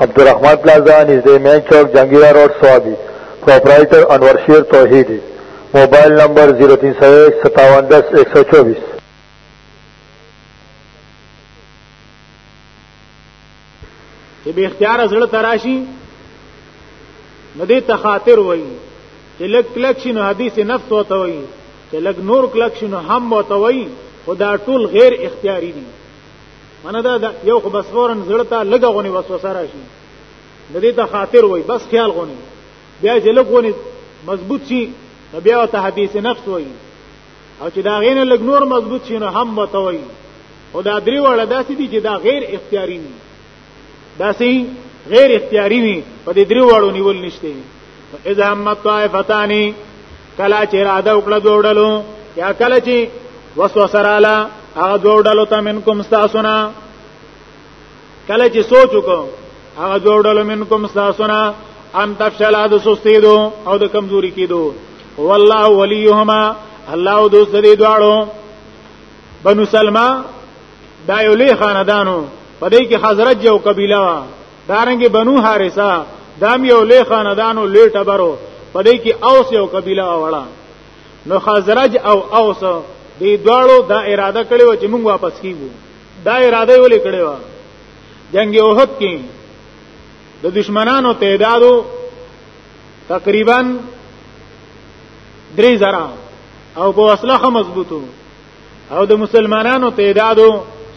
عبدالرحمن پلازا نزد مین چوک جنگیرہ روڈ سوابی پروپرائٹر انور شیر توحیدی موبائل نمبر 03015710124 چې به اختیار زړه تراشی نو دې تخاطر وای چې لک لک شنو حدیث نفس وته وای چې لک نور کلک شنو هم وته وای خدا ټول غیر اختیاری دي منه دا, دا یو خو بس فورن زړه ته لګه غونې وسوسه راشي د دې ته خاطر وای بس خیال غونې بیا چې لګونې مضبوط شي بیا ته حدیث نفس وای او چې دا غینه لګ نور مضبوط شي نو هم وتوي او دا درې وړه داسې دي چې دا غیر اختیاري دي دا سي غیر اختیاري وي په دې درو واړو نیول نشته اذا هم طائفتان کلا چې را ده وکړه دوړلو یا کلا چې وسوسه رااله هغه دوړلو ته منکم استاسنا کلا چې سوچ وکړو هغه دوړلو منکم استاسنا ان تفشل د سستیدو او د کمزوري کیدو والله وليهما الله دوست دې دواړو بنو سلمہ دا یو لوی خاندانو په دې کې حضرت یو قبیله وا دارنګ بنو حارثه دام یو لوی خاندانو لوی ټبرو په دې کې اوس یو قبیله وړه نو خزرج او اوس دې دواړو دا اراده کړې و چې موږ واپس کیږو دا اراده ولې کړې و جنگ اوحد کې د دشمنانو تعدادو تقریبا درې زره او په وسلخه مضبوطو او د مسلمانانو تعدادو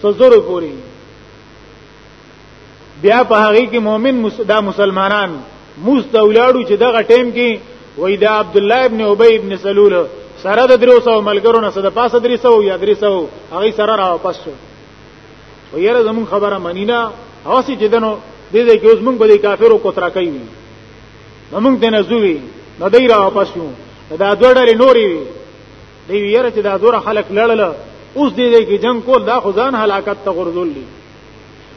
سزورو پوری بیا په هغه کې مؤمن دا مسلمانان مستولاړو چې دغه ټیم کې وای دا عبد الله ابن ابي ابن سلول سره د درو سو ملګرو نه سره پاسه درې سو یا درې سو هغه سره را واپس شو ویره زمون خبره منینا اوسې چې دنو دې دې کې اوس مونږ به کافرو کوترا کوي مونږ دې نه زوی نه دای را واپس شو دا دوړلې نوري دی یره چې دا دور خلک لړل اوس دې دې کې جنگ کول دا خو ځان هلاکت ته غرزول دي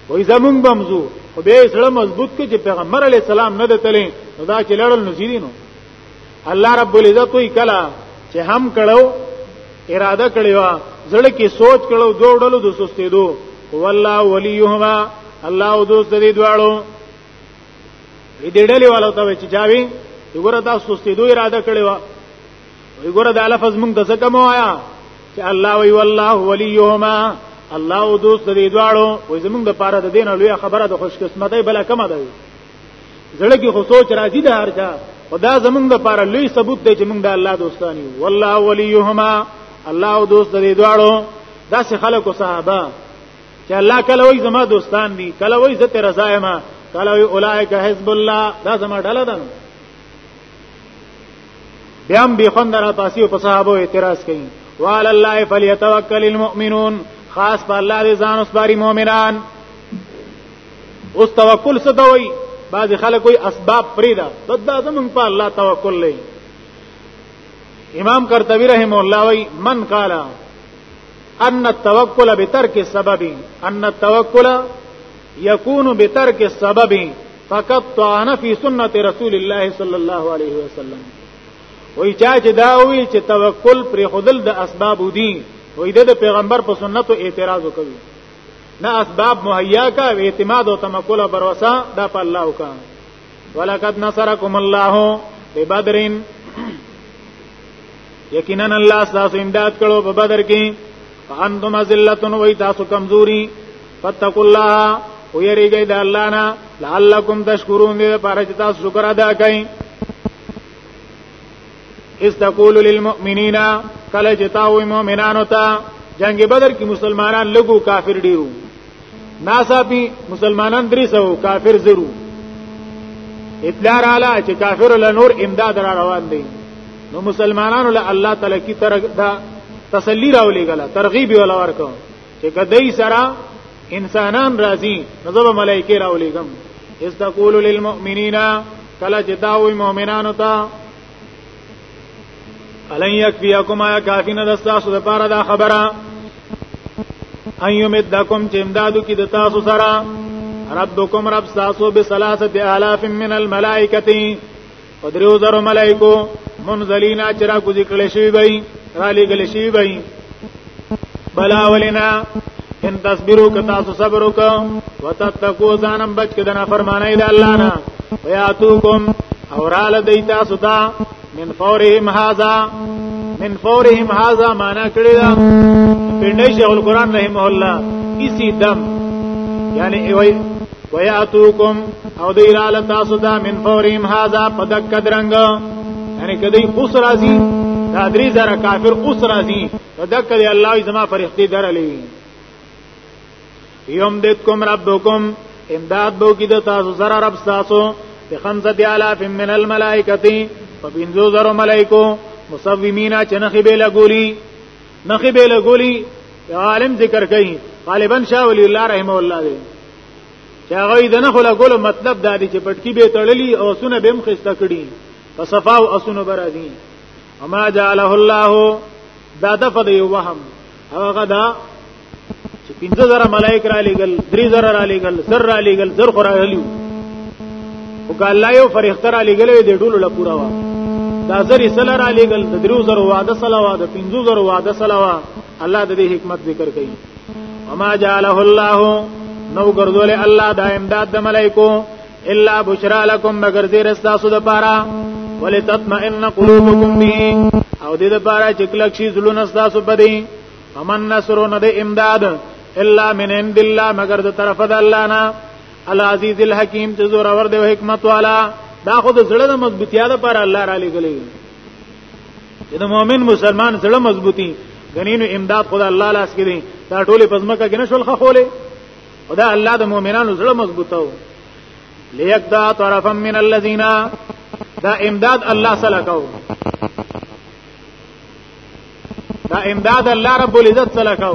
وای زمون بمزو خو به سره مضبوط کې چې پیغمبر علی السلام نه دتلې نو دا چې لړل نزیدي نو الله رب العزت وی کلا چې هم کړو اراده کړی و زړه کې سوچ کړو دوه ډلو د سستې دو والله وليهما الله او دوست دې دواړو دې ډلې والو ته چې چاوي وګوره تاسو سستې دوه اراده کړی و وی ګوره دا لفظ مونږ د څه کومه وایا چې الله وی والله وليهما الله او دوست دې دواړو وې زمونږ د پاره د دین لوی خبره د خوش قسمتۍ بل کمه ده زړه کې خو سوچ راځي د هر چا خدا زمونږ د پاره لوی ثبوت دی چې مونږ د الله دوستان یو والله وليهما الله او دوست دې دواړو دا سه خلق او صحابه چې الله کله وې زما دوستان دي کله وې زته رضا ما کله وې اولایک حزب الله دا زما ډله ده بیا هم به خوند را پاسې او په صحابه اعتراض کوي وعلى الله فليتوكل المؤمنون خاص په الله دې ځان وسپاري مؤمنان اوس توکل څه دوی بعض خلک کوئی اسباب فریدا ددا زمون په الله توکل لې امام قرطبي رحم الله وی من قال ان التوکل بترک السبب ان التوکل یکون بترک السبب فقط طعن فی سنت رسول الله صلی الله علیه وسلم وای چا چې دا وی چې توکل پر خودل د اسباب دي وای د پیغمبر په سنتو اعتراض وکوي نه اسباب مهیا کا اعتماد او تمکل او باور وسا دا په الله وکا ولقد نصرکم الله ببدرین یقینا الله تاسو امداد کړو په بدر کې فانتم ذلتن وای تاسو کمزوري فتقوا الله ويريږي د الله نه لعلکم تشکرون دې لپاره چې تاسو شکر ادا کړئ استقول للمؤمنین کله چې تاسو مؤمنانو ته جنگ بدر کې مسلمانان لګو کافر ډیرو ناصابی مسلمانان درې سو کافر زرو اطلاع رااله چې کافر له نور امداد را روان دي نو مسلمانانو له الله تعالی کی تر دا تسلی راولې غلا ترغیب ولا ورکو چې کدی سره انسانان راځي نو زه به ملایکه راولېږم استقول للمؤمنین کله چې دا وي مؤمنانو ته الن یکفیکم یا کافی نه دستاسو د پاره دا خبره ان یمدکم چې امدادو کې د تاسو سره ربکم رب تاسو به 3000 من الملائکه په درو زرو ملائکو منزلینا چرا کو ذکر شوی بای را لګل شوی بای بلا ولینا ان تصبروا کتا صبر وکم وتتقوا ځانم بچ کدنا فرمانای د الله نه وياتوکم اورال دیتا ستا من فورهم هذا من فورهم هذا معنا کړی دا پندای شیخ القران رحمه الله اسی دم یعنی وياتوکم او دی را لتاسو دا من فوریم هاذا پدک درنګ یعنی کدی اوس راځي دا درې زره کافر اوس راځي پدک دی الله زما فرښتې درلې یوم دتکم ربکم امداد بو کی د تاسو سره رب تاسو په خمسه دی الاف من الملائکتی په بنزو زرو ملائکو مسومینا چنخی به لګولی نخی به لګولی عالم ذکر کوي غالبا شاه ولی الله رحمه الله دی چې هغه د نه خلا ګولو مطلب دا دی چې پټکی به تړلی او سونه به مخسته کړي په صفا او اسونه برازي اما جعله الله دا دفد یو وهم هغه دا چې 15000 ملائک را لېګل 3000 را لېګل سر را لېګل زر خو را لېګل او که الله یو فرښتہ را لېګل دې ټول لا پورا وا دا زری سل را لېګل د 3000 وعده سلا وا د 15000 وعده سلا وا الله د دې حکمت ذکر کوي وما جعله الله نو ګرځول الله دا امداد د ملائکو الا بشرا لكم مگر زیر استاسو د پاره ولتطمئن قلوبكم به او دې د پاره چې کلک شي زلون استاسو پدې ومن نصر نه د امداد الا من عند الله مگر د طرف د الله نه العزیز الحکیم چې زور اور دی حکمت والا دا خود زړه د مضبوطیا لپاره الله را لګلې چې د مؤمن مسلمان زړه مضبوطی غنینو امداد خدا الله لاس کې دي دا ټوله پزماکه کې نشول خولې خدا الله د مؤمنانو زړه مضبوطو ليقطع طرفا من الذين دا امداد الله سره کو دا امداد الله رب العزت سره کو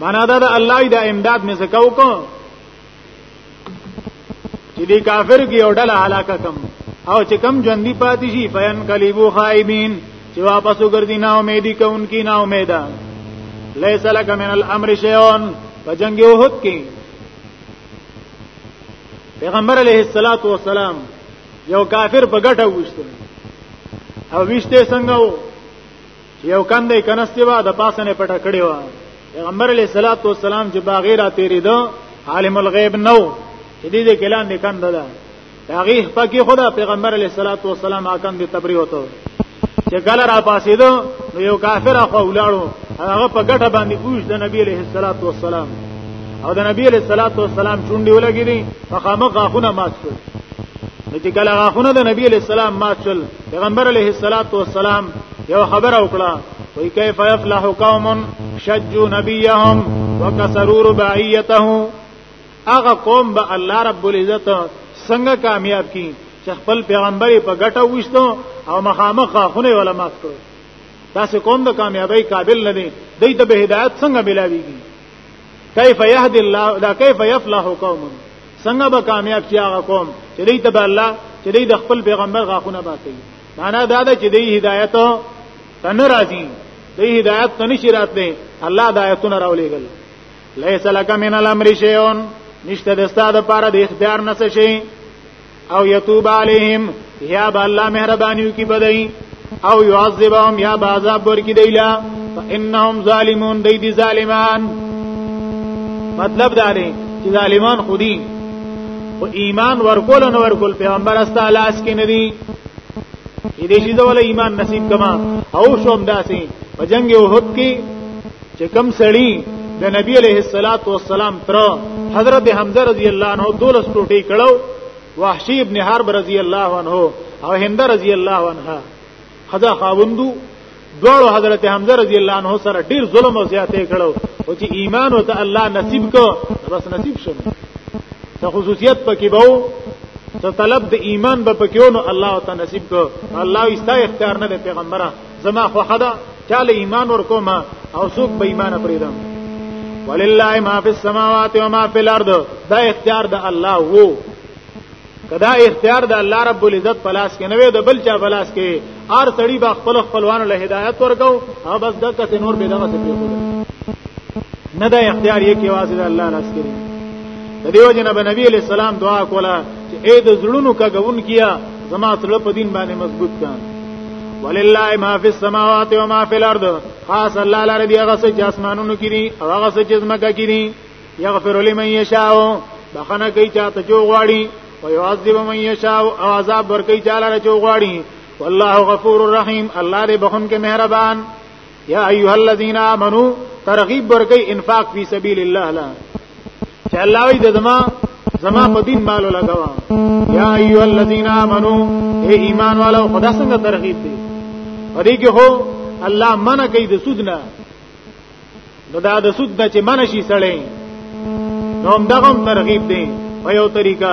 معنا دا د الله د امداد مې زکاو کو چې دې کافر کې یو ډله علاقه کم او چې کم ژوندۍ پاتې شي فین کلیبو خائبین چې واپس وګرځي نا امیدي کوونکی نا امیدا لیس لک من الامر شیئون په جنگ احد کې پیغمبر علیه الصلاۃ والسلام یو کافر په ګټه وشته او وشته څنګه وو یو کندې کنستی وا د پاسه نه پټه کړی و پیغمبر علیه الصلاۃ والسلام چې باغی را تیرې دو عالم الغیب نو چې دې دې کلام دې کند ده هغه پکې خدا پیغمبر علیه الصلاۃ والسلام اکم دې تبری وته چې کله را پاسې دو نو یو کافر اخو ولاړو هغه په ګټه باندې پوښ د نبی علیه الصلاۃ والسلام او د نبی علیه الصلاۃ والسلام چونډي ولګې دي فخامه غاخونه مات شول چې کله غاخونه د نبی علیه السلام مات شول پیغمبر علیه الصلاۃ والسلام یو خبر وکړه وی کیف یفلح قوم شجوا نبیهم وکسروا رباعیته هغه قوم به الله رب العزت څنګه کامیاب کی چې خپل پیغمبر په ګټه وښتو او مخامخ خونه ولا مات کړو تاسو کوم د کامیابی قابل نه دي دای ته به هدایت څنګه ملاویږي کیف یهد الله دا کیف یفلح قوم څنګه به کامیاب شي هغه قوم چې دوی ته الله چې دوی د خپل پیغمبر غاخونه باسي معنا دا ده چې دوی هدایت ته نه راځي دوی هدایت ته نشي راتلی الله د آیتونه راولېګل لیس لک من الامر شیئون نشته د استاد لپاره د اختیار نه څه شي او یتوب علیهم یا با الله مهربانیو کی بدای او یعذبهم یا با عذاب ورکی دیلا فانهم ظالمون دی دی ظالمان مطلب دا دی چې ظالمان خودی او ایمان ورکول نو ورکول پیغمبر است لاس کې ندی دې شي ول ایمان نصیب کما او شوم داسې په جنگ احد کې چې کوم سړی د نبی علیه الصلاۃ والسلام تر حضرت حمزه رضی الله عنه دولس ټوټي کړو وحشی ابن حرب رضی الله عنه او هند رضی الله عنها خدا خاوندو دوړو حضرت حمزه رضی الله عنه سره ډیر ظلم او زیاتې کړو او چې ایمان او ته الله نصیب کو بس نصیب شوم ته خصوصیت پکې بو ته طلب د ایمان به پکې نو الله تعالی نصیب کو الله ایستا اختیار نه پیغمبره زما خوخه ده چاله ایمان ورکوم او څوک به ایمان پرېدم ولله ما فی السماوات و ما فی الارض دا اختیار د الله وو کدا اختیار د الله رب العزت پلاس کې نه وي د بل چا پلاس کې ار سړی با خپل خپلوانو له هدایت ورکاو او بس د کته نور به دغه څه پیښو نه دا اختیار یې کې واسه د الله لاس کې دی دیو جناب نبی علیہ السلام دعا کوله چې اې د زړونو کګون کیا زما سره په دین باندې مضبوط کړه ولله ما فی السماوات و ما فی الارض خاص الله لاره دی هغه څه اسمانونو کې دي او هغه څه چې زمکه کې دي یغفر لمن یشاء بخنه کوي چاته جو غواړي او يعذب من یشاء او عذاب ورکوي چاله جو غواړي والله غفور رحیم الله دې بخون کې مهربان یا ایها الذین آمنو ترغیب ورکی انفاق فی سبیل الله لا چې الله وی د زما زما په دین مال لګوا یا ایو الذین آمنو اے ایمان والو خدا څنګه ترغیب دی پدې کې هو الله منع کوي د سود نه نو دا د سود نه چې منع شي سړی نو هم دغه ترغیب دی په یو طریقہ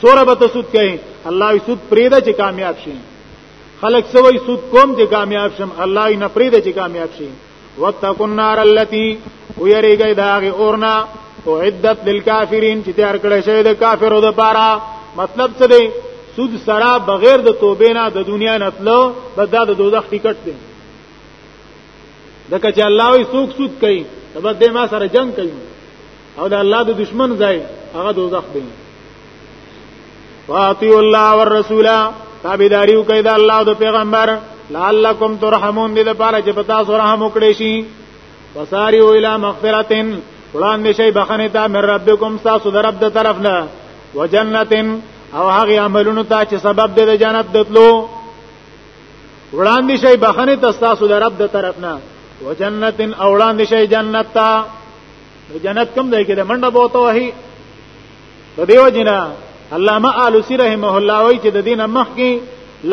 سوره به ته سود کوي الله یې سود پرې ده چې کامیاب شي خلک سوي سود کوم چې کامیاب شم الله یې نه پرې ده چې کامیاب شي واتقوا النار التي ويريږي داغه اورنا اعدت للكافرين چې تیار کړی شوی د کافرو لپاره مطلب څه دی سود سرا بغیر د توبې نه د دنیا نه تلو بس دا د دوزخ ټیکټ دی دکه چې الله وي سوک سود کوي تبه دې ما سره جنگ کوي او د الله د دشمن ځای هغه دوزخ دی واطیع الله والرسول تابعداریو کوي د الله او د پیغمبر لعلکم ترحمون دې لپاره چې پتا سره رحم وکړي شي وساری الى مغفرتن وړاندې شي بخنه ته من ربکم تاسو د رب د طرف نه وجنتن او هغه عملونو ته چې سبب دې د جنت دتلو وړاندې شي بخنه ته تاسو د رب د طرف نه وجنتن او وړاندې شي جنت ته نو جنت کم ځای کې د منډه بوته وهي د دیو جنا علامه آلوسی رحمه الله وایي چې د دین مخ کې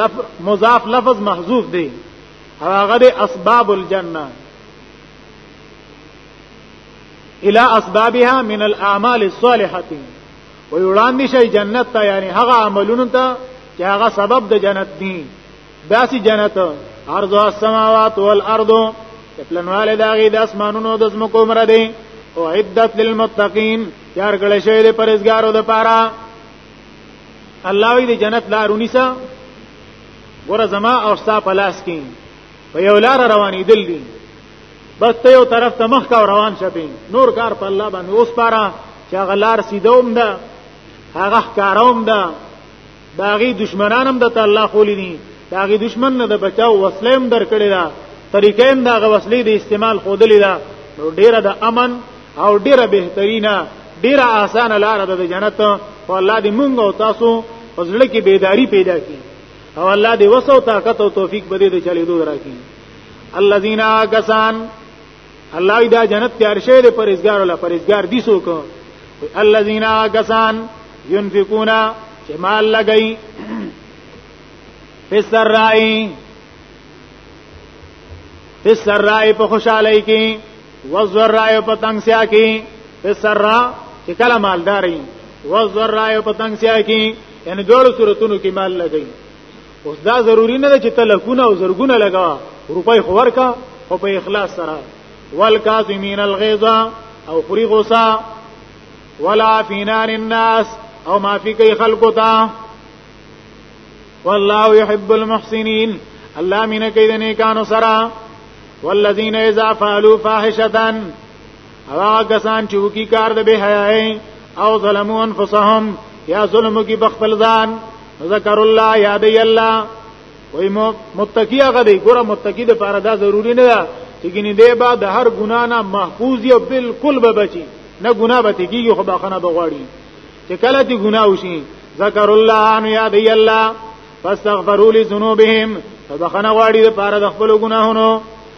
لف مضاف لفظ محذوف دی او هغه د اسباب الجنه الى اسبابها من الاعمال الصالحه ويوړاندې شي جنت ته یعنی هغه عملونه ته چې هغه سبب د جنت دي داسې جنت عرض السماوات والارض پلنواله داغي د اسمانونو د زمکو مر دی او عدت للمتقین یار کړه شوی د پرزګارو د پاره الله وی د جنت لارونی سا ګور زما او ستا پلاس کې په یو لار روانې دل دي بس ته یو طرف ته مخ کا روان شپې نور کار په الله باندې اوس پاره چې غلار سیدوم ده هغه کاروم ده داغي دشمنان هم د الله خولې دي داغي دشمن نه د بچاو وسلې هم درکړي دا طریقې هم داغه وسلې د استعمال خودلې دا نو ډیره د امن او ډیره بهترینه ډیره اسانه لار ده د جنت او الله دې مونږ او تاسو پزړه کې بیداری پیدا کړي او الله دې وسو طاقت او توفیق بده دې چلے دوه راکړي الذين کسان الله دا جنت تیار شوی دی پرېزګار ولا پرېزګار دي سو کو الذين غسان ينفقون چې مال لګي فسر راي فسر راي په خوشاله کې وزر راي په تنگ سیا کې فسر را چې کله مالداري وزر راي په تنگ سیا کې ان دوړو صورتونو کې مال لګي اوس دا ضروری نه ده چې تلکونه او زرګونه لګا روپۍ خور کا او په اخلاص سره والکاظمین الغیظ او خری غوسا ولا فینان الناس او معافی کوي خلقو ته والله يحب المحسنين الله مين کوي د نیکانو سره والذین اذا فعلوا فاحشه هغه کسان چې وکی کار د به حیاي او ظلمو انفسهم یا ظلم کی بخپل ځان ذکر الله یاد الله وای مو متقی هغه دی ګوره متقی د پاره دا ضروری نه ده چې ګنې دی با د هر ګنا نه محفوظ یو بالکل به بچي نه ګنا به تیږي خو باخنه بغواړي چې کله دې ګنا وشي ذکر الله ان یاد الله فاستغفروا لذنوبهم فبخنه غواړي د پاره د خپل ګناهونو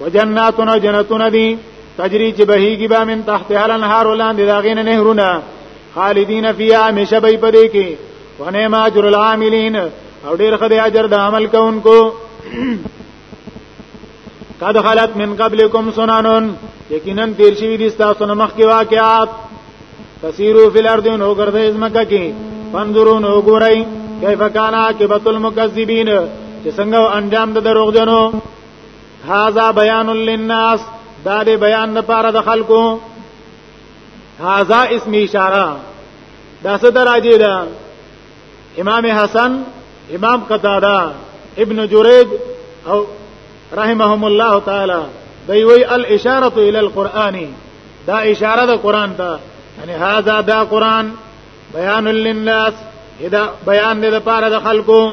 وجناتنا جنتنا دي تجري چې بهيږي به من تحت الانهار ولاندې دا غین نهرونه خالدین فیها همیشه به پدې کې ونه ما اجر العاملین او ډیر خدای اجر د عمل کوونکو قد خلت من قبلكم سنن یقینا تیر شوی دي تاسو نه مخکې واقعات فسیرو فی الارض نو ګرځي زمکه کې فنظرو نو ګورئ کیف کان عاقبت المکذبین چې څنګه انجام د دروغجنو هاذا بیان للناس دا دې بیان لپاره د خلکو هاذا اسم اشاره دا څه درجه ده امام حسن امام قتاده ابن جريج او رحمهم الله تعالی دی وی الاشاره الى القران دا اشاره د قران ته یعنی هاذا دا قران بیان للناس ادا بیان دې لپاره د خلکو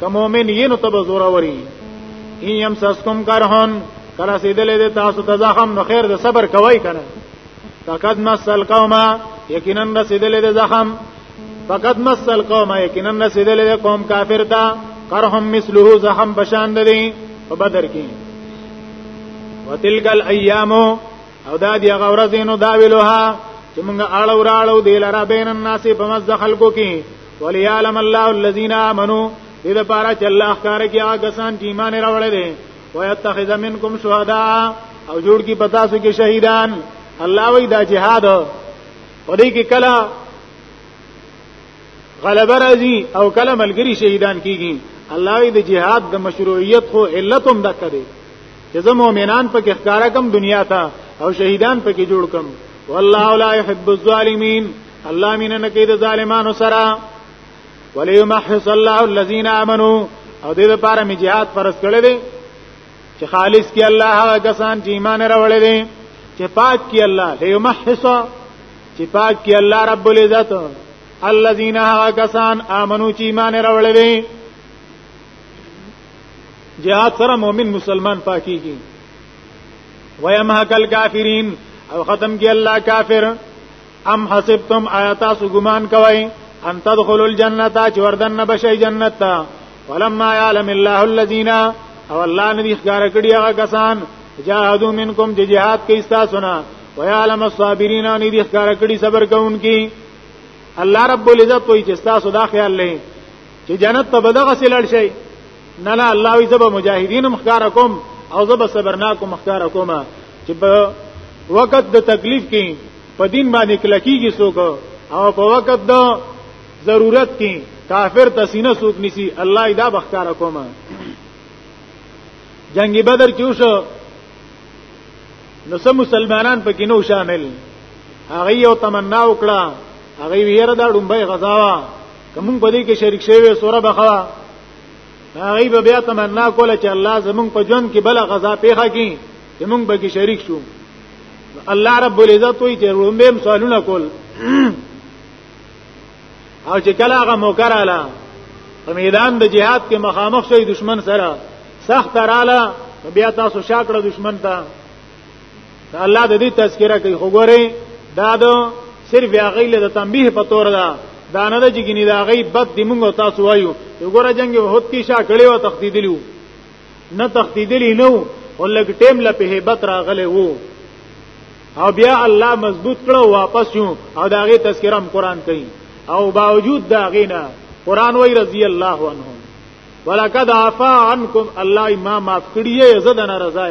ته مؤمن یې نو ته زور اوري ان يم سسکم کرهن کله سیدلې د تاسو ته زخم نو خیر د صبر کوي کنه فقد مسل قوما یقینا رسیدلې د زخم فقد مسل قوما یقینا رسیدلې د قوم کافر ته کرهم مثله زخم بشان دي په بدر کې وتلک الايام او دا دی غورزینو دا ویلوها چې موږ اړه وراړو دی لرا بین الناس په مزه خلکو کې وليعلم الله الذين امنوا دې لپاره چې الله ښکار کې هغه کسان چې ایمان راوړل دي ويتخذ منكم شهداء او جوړ کی پتا سو کې شهیدان الله وی دا جهاد په دې کې کلا غلبه راځي او کلا ملګری شهیدان کیږي الله وی د جهاد د مشروعیت خو علت هم دک دی چې زه مؤمنان په کې ښکارا کم دنیا ته او شهیدان په کې جوړ کم والله لا يحب الظالمین الله مين نه کوي د ظالمانو سره وليمحص الله الذين امنوا او دې لپاره می jihad فرض کړی دی چې خالص کی الله هغه کسان چې ایمان راوړل دي چې پاک کی الله ليمحص چې پاک کی الله رب العزت الذين هغه کسان امنو چې ایمان راوړل دي jihad سره مؤمن مسلمان پاکيږي ويمحق الكافرين او ختم کی الله کافر ام حسبتم آیاتا سو ګمان کوي ان تدخلوا الجنه چې وردن بشي جنت ته ولما يعلم الله الذين او الله ندي ښکار کړی هغه کسان جاهدوا منکم چې جهاد کوي تاسو نه ويعلم الصابرين ان دي ښکار کړی صبر کوونکي الله رب العزت وایي چې تاسو دا خیال لئ چې جنت ته بدغه سلړ شي نه لا الله وي زب مجاهدین مخکار کوم او زب صبرناکم مخکار کوم چې په وخت د تکلیف کې په دین باندې کلکیږي څوک او په وخت د ضرورت کې کافر تسینه څوک نسی الله دا بخکار کومه جنگ بدر کې وشو نو سم مسلمانان پکې نو شامل هغه یو تمنا وکړه هغه ویره دا ډومبه غزاوا کوم په دې کې شریک شوی سوره بخوا هغه به بیا تمنا کوله چې الله زمونږ په ژوند کې بل غزا پیخه کړي چې مونږ به کې شریک شو الله رب العزت وی چې رومبم سوالونه کول او چې کله هغه موقع رااله په میدان د جهاد کې مخامخ شوی دشمن سره سخت رااله بیا تاسو شاکړه دشمن ته الله د دې تذکرہ کوي خو ګوري دا د صرف هغه له تنبیه په تور ده دا نه د جګنی دا غي بد دی موږ تاسو وایو وګوره جنگ هوت کی شا کړي او تخدیدلیو نه تختیدلی نو او لګ ټیم له په hebat راغله وو او بیا الله مضبوط کړو واپس یو او داغه تذکرہ هم قران کوي او باوجود داغه نه قران وای رضی الله عنه ولقد عفا عنكم الله ما معاف کړی زه د ناراضه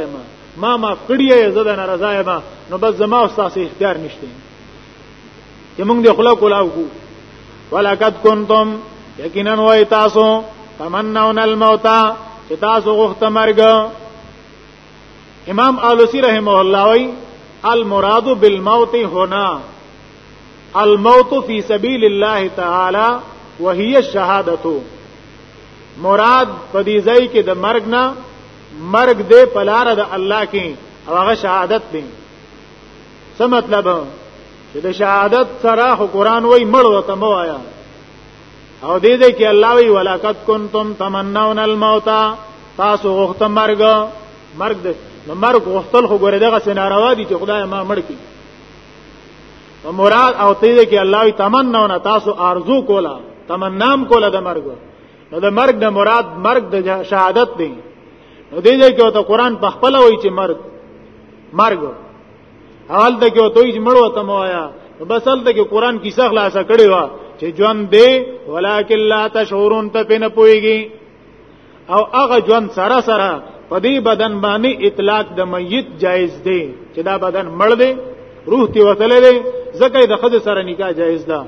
ما معاف کړی زه د ناراضه ما نو بس زما او تاسو اختیار نشته چې موږ د خلکو لاو کو ولقد کنتم یقینا وای تاسو تمنون الموت چې تاسو غوښته مرګ امام آلوسی رحمه الله وای المراد بالموت هنا الموت فی سبیل الله تعالی وهي الشهادت مراد په دې ځای کې د مرګ نه مرګ دې پلار د الله کې او هغه شهادت دی څه مطلب چې د شهادت سره خو قران وای مړ وته مو آیا او دې دې کې الله وی ولقد کنتم تمنون الموت تاسو غوښت مرګ مرګ دې نو مرګ غوښتل خو ګوره دغه سناروا دي چې خدای ما مړ کړي نو مراد او ته دې کې الله وی تمنون تاسو ارزو کولا تمنام کولا د مرګ نو د مرګ د مراد مرګ د شهادت دی نو دې دې کې ته قران په خپل وای چې مرګ مرګ حال ته کې ته چې مړو ته موایا بس حال ته کې قران کیسه خلاصه کړي وا چې ژوند دی ولکن لا تشعرون ته پنه پويږي او هغه ژوند سره سره په دې بدن باندې اطلاق د میت جایز دی چې دا بدن مړ دی روح تی وتلې دی ځکه د خد سره نکاح جایز ده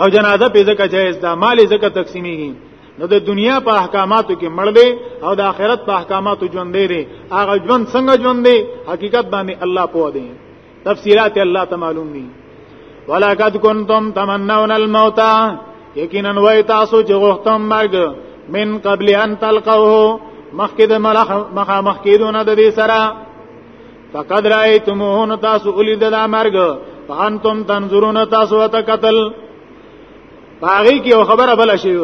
او جنازه په ځکه جایز ده مال ځکه تقسیمیږي نو د دنیا په احکاماتو کې مړ دی او د آخرت په احکاماتو ژوند دی هغه ژوند څنګه ژوند دی حقیقت باندې الله پوه دی تفصيلات الله ته معلوم دي ولقد كنتم تمنون الموت یقینا وای تاسو چې غوښتم مرګ من قبل ان تلقوه مخکې د مخه مخکېدونه د دې سره فقد رايتموه تاسو ولید د مرګ فانتم تنظرون تاسو ته قتل باغی کې یو خبره بل شي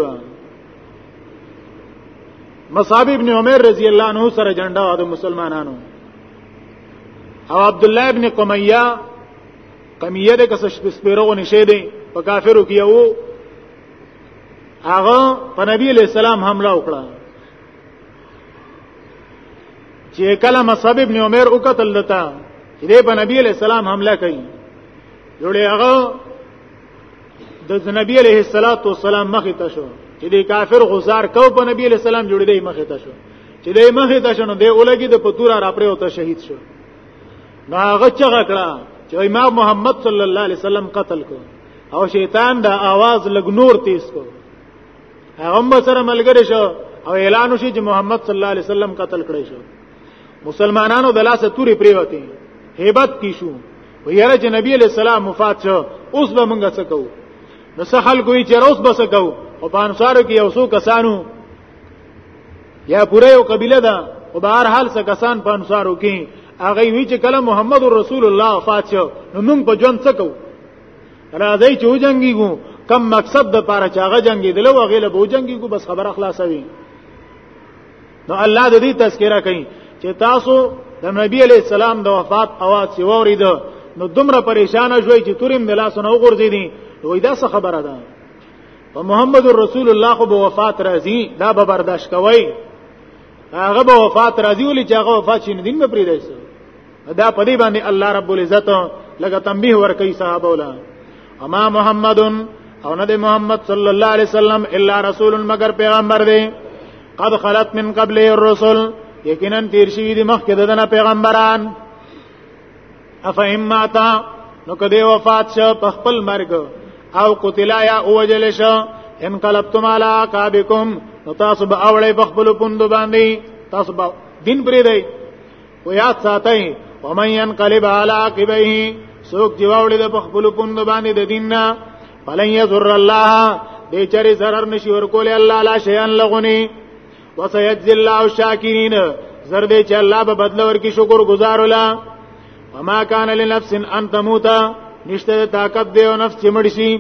مصعب ابن عمر رضی الله عنه سره جنډا د مسلمانانو او عبد الله ابن قمیه قمیه د کس سپیرو نشه دی په کافرو کې یو هغه په نبی علیہ السلام حمله وکړه چې کله مصعب ابن عمر او قتل لتا چې په نبی علیہ السلام حمله کوي جوړه هغه د نبی علیہ الصلات والسلام مخ ته شو چې د کافر غزار کو په نبی علیہ السلام جوړې دی مخ ته شو چې د مخ ته شنو دی اولګي د پتورا را پرې او ته شهید شو دا غچغه کړه چې امام محمد صلی الله علیه وسلم قتل کو او شیطان دا आवाज لګ نور تیز کو هغه سره ملګری شو او اعلان وشي چې محمد صلی الله علیه وسلم قتل کړی شو مسلمانانو د لاسه توري پریوته hebat کی شو ویره چې نبی علیہ السلام مفات شو اوس به مونږ څه کوو نو څه خلکو یې چې اوس به څه کوو او په انصارو کې یو څو کسانو یا پوره یو قبیله ده او به هر حال څه کسان په انصارو کې هغه وی چې کله محمد رسول الله وفات شو نو مونږ په ژوند څه کوو راځي چې وجنګیږو کم مقصد د پاره چې هغه جنگي دلو هغه له بو جنگي کو بس خبره خلاصوي نو الله د دې تذکرہ کوي چې تاسو د نبی علی السلام د وفات اواز چې وورید نو دومره پریشان شوي چې توریم د لاسونو وګرځي دي وای دا څه خبره ده په محمد رسول الله خو به وفات راځي دا به برداشت کوي هغه به وفات راځي ولې چې هغه وفات شي دین به پریدای شي دا په دې باندې الله رب العزت لکه تنبیه ورکړي صحابه ولا اما محمد او نه دی محمد صلی الله علیه وسلم الا رسول مگر پیغمبر دی قد خلت من قبل الرسل یقینا تیر شي دي مخکې دنه پیغمبران اف امتا نو کدی وفات شه په خپل مرګ او قتلا یا اوجل شه انقلبتم علی عقابکم نو تاسو به اوړې په خپل پوند باندې تاسو به دین پرې دی او یاد ساتئ ومن ينقلب على عقبيه سوک چې واولې د خپل پوند باندې د دین نه فلن يضر الله دې چرې zarar نشي ورکول الله لا شيان لغوني وسيجزي الله الشاكرين زر دې چې الله به بدل ورکړي شکر گزار ولا وما كان لنفس ان تموت نشته طاقت دې او نفس چې مړ شي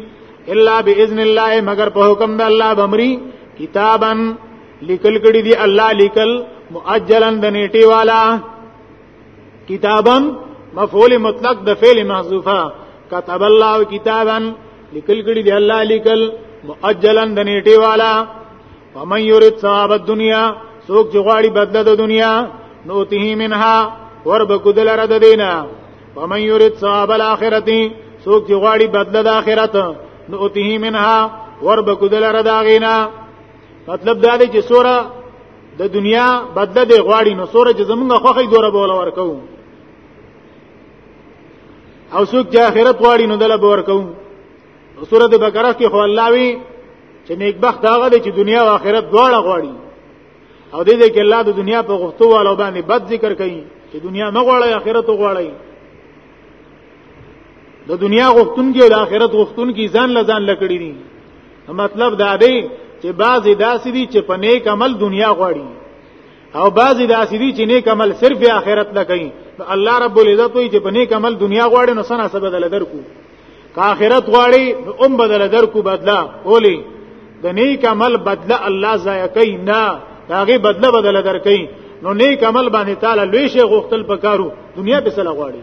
الا باذن الله مگر په حکم د الله بمري کتابن لیکل کړي دي الله لیکل مؤجلا د نیټه والا کتابا مفعول مطلق د فعل محذوفه كتب الله کتابا لیکل کړي دي الله لیکل مؤجلا د نیټه والا ومن يريد ثواب الدنيا سوق جغواړي بدله د دنیا نوته منها ورب کدل رد دینا ومن يريد ثواب الاخرت سوق جغواړي بدله د اخرت نوته منها ورب کدل رد غینا مطلب دا دی چې سوره د دنیا بدله دی غواړي نو سوره چې زمونږه خوخه دوره بوله ورکو او څوک چې آخرت غواړي نو دله ورکو سوره د بقره کې خو الله وی چې نیک بخت هغه دی چې دنیا او آخرت دواړه غواړي او دې دې کې الله د دنیا په غوښتو والو باندې بد ذکر کوي چې دنیا نه غواړي آخرت غواړي د دنیا غوښتون کې او د آخرت غوښتون کې ځان لزان لکړي دي مطلب دا دی چې بعضی داسې دي چې په نیک عمل دنیا غواړي او بعضی داسې دي چې نیک عمل صرف آخرت لا کوي الله رب العزت وایي چې په نیک عمل دنیا غواړي نو سنا سبد لدر کو که آخرت غواړي ام بدل در کو بدلا اولی د نیک عمل بدله الله ضایع کوي نه هغه بدله بدله درکې نو نیک عمل باندې تعالی لوی شي غوښتل پکارو دنیا به سلا غواړي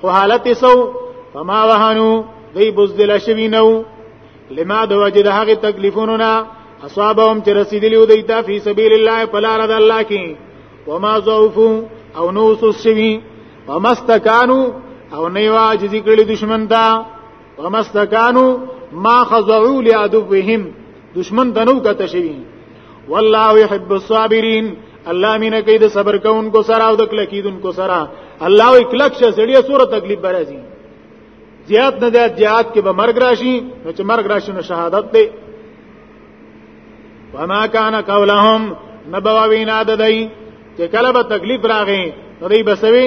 خو حالت سو فما وهنو دی بزدل شوی نو لما د وجد هغه تکلیفونو نه اصحابهم چې رسیدلی و دیتا فی سبیل الله پلار د الله کې وما ضعفو او نو سوسوی ومستکانو او نیوا عجزی کړی دشمن ته ومستکانو ما خضعوا لعدوهم دشمن تنو کته شوی والله يحب الصابرين الله مینه کوي د صبر کوونکو سره او د کلکیدونکو سره الله یې کلک شه سړی سوره تکلیف برازي زیات نه زیات جهاد کې به مرګ راشي نو چې مرګ راشي نو شهادت دی وما كان قولهم نبوا وینا د دای چې کله به تکلیف راغی نو دوی بسوي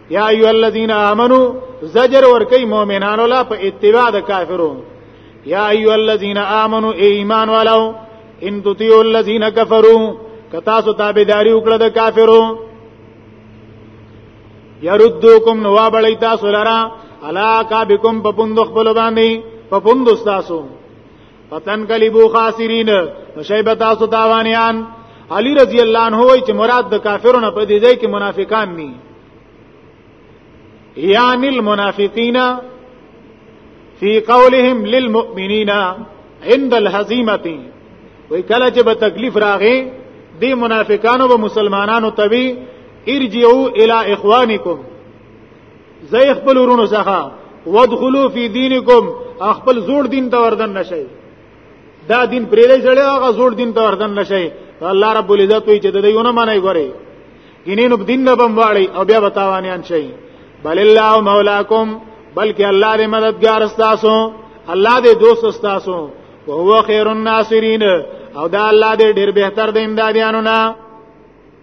یا ایو الذین آمنو زجر ورکی مؤمنانو لا په اتباع د کافرو یا ایو الذین آمنو ای ایمان والو ان تطیعوا الذین کفروا کتا سو تابعداری وکړه د کافرو یردوکم نوا بلی تاسو لرا علا کابکم پپندو خپل باندې پپندو تاسو پتن کلیبو خاسرین نشیب تاسو تاوانیان علی رضی الله عنه وای چې مراد د کافرونو په دې ځای کې منافقان ني یعنی المنافقین فی قولهم للمؤمنین عند الهزیمه وی کله چې به تکلیف راغی دی منافقانو به مسلمانانو توی ارجعوا الى اخوانکم زه خپل ورونو څخه ودخلوا فی دینکم خپل زوړ دین ته وردن نشئ دا دین پرې لې سره هغه زوړ دین ته وردن نشئ الله رب العزت وی چې د دیونه معنی غوري ګینینو دین نه بمواړي او بیا بتاوانیان شي بل الله مولاکم بلکې الله دې مددگار استاسو الله دې دوست استاسو او هو خیر الناصرین او دا الله دې ډیر بهتر د امدادیانو نه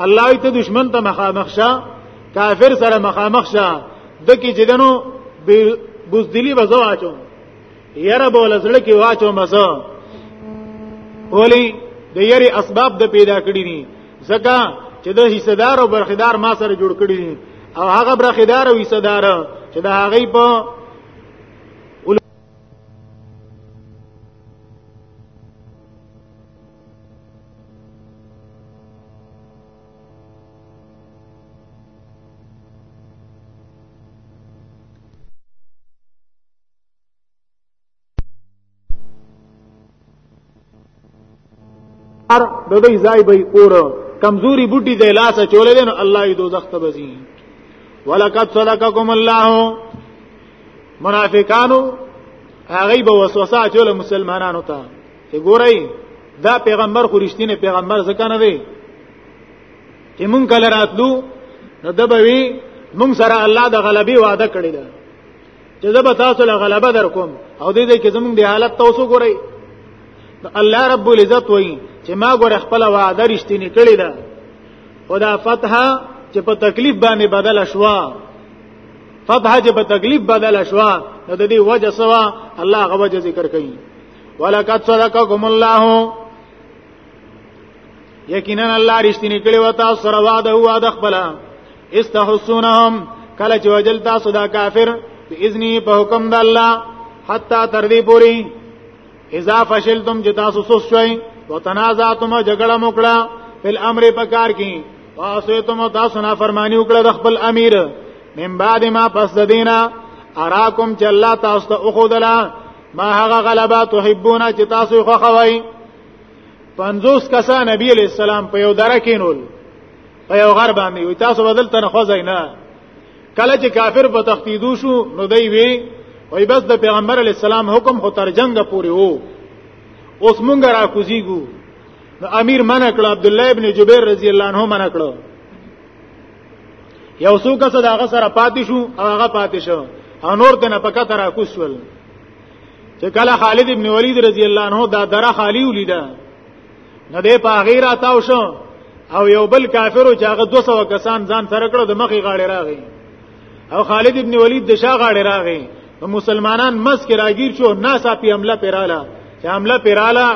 الله ته دشمن ته مخامخ شه کافر سره مخامخ شه د کی جدنو بوزدلی وزو اچو یره بول زړه کې واچو مزه ولی د یری اسباب د پیدا کړی دي زکه چې د حصدار او برخدار ما سره جوړ کړی دي او هغه برخدار او حصدار چې د هغه په هر د دې ځای به اور کمزوري بوټي د لاس چولې دین الله یې دوزخ ته بزي ولقد صدقكم الله منافقانو هغه به وسوسه چول مسلمانانو ته چې ګورئ دا پیغمبر خو رښتینه پیغمبر ځکه نه دی چې مونږ کله راتلو نو دبوي مونږ سره الله د غلبي وعده کړی ده چې زه به تاسو له غلبه در کوم او دې دې کې زمونږ د حالت تاسو ګورئ الله رب العزت وایي چې ما ګور خپل وعده رښتینی کړی ده او دا فتحه چې په تکلیف باندې بدل شوه فتحه چې په تکلیف بدل شوه نو د دې وجه سوا الله غوجه ذکر کوي ولقد صدقكم الله یقینا الله رښتینی کړي و تاسو سره وعده هو د خپل استحسونهم کله چې وجل تاسو دا کافر باذنی په حکم د الله حتا تر دې پوری اذا فشلتم چې تاسو سوس شوي وتنازعتم جګړه موکړه فل امر پکار کی واسیتم تاسو نه فرمانی وکړه د خپل امیر من بعد ما پس دینا اراکم چې الله تاسو ته خودلا ما هغه غلبات تحبون چې تاسو خو خوای 50 کسان نبی علیہ السلام په یو دره کې نول په یو غر باندې وي تاسو بدل تنه خو زینا کله چې کافر په تختیدو شو نو دی وی وای بس د پیغمبر علی السلام حکم خو تر جنگ پورې وو اوس مونږ را کوزیګو نو امیر منع کړ عبد الله ابن جبیر رضی الله عنه منع کړ یو څو کس دا هغه سره پاتې شو او هغه پاتې شو او نور ته نه پکا تر کوسول چې کله خالد ابن ولید رضی الله عنه دا دره خالی ولیدا نه دې په غیر اتاو شو او یو بل کافرو چې هغه 200 کسان ځان سره کړو د مخې غاړې راغی او خالد ابن ولید د شا غاړې راغی مسلمانان مس کې راګیر شو ناسا په عمله پیراله چې عمله پیراله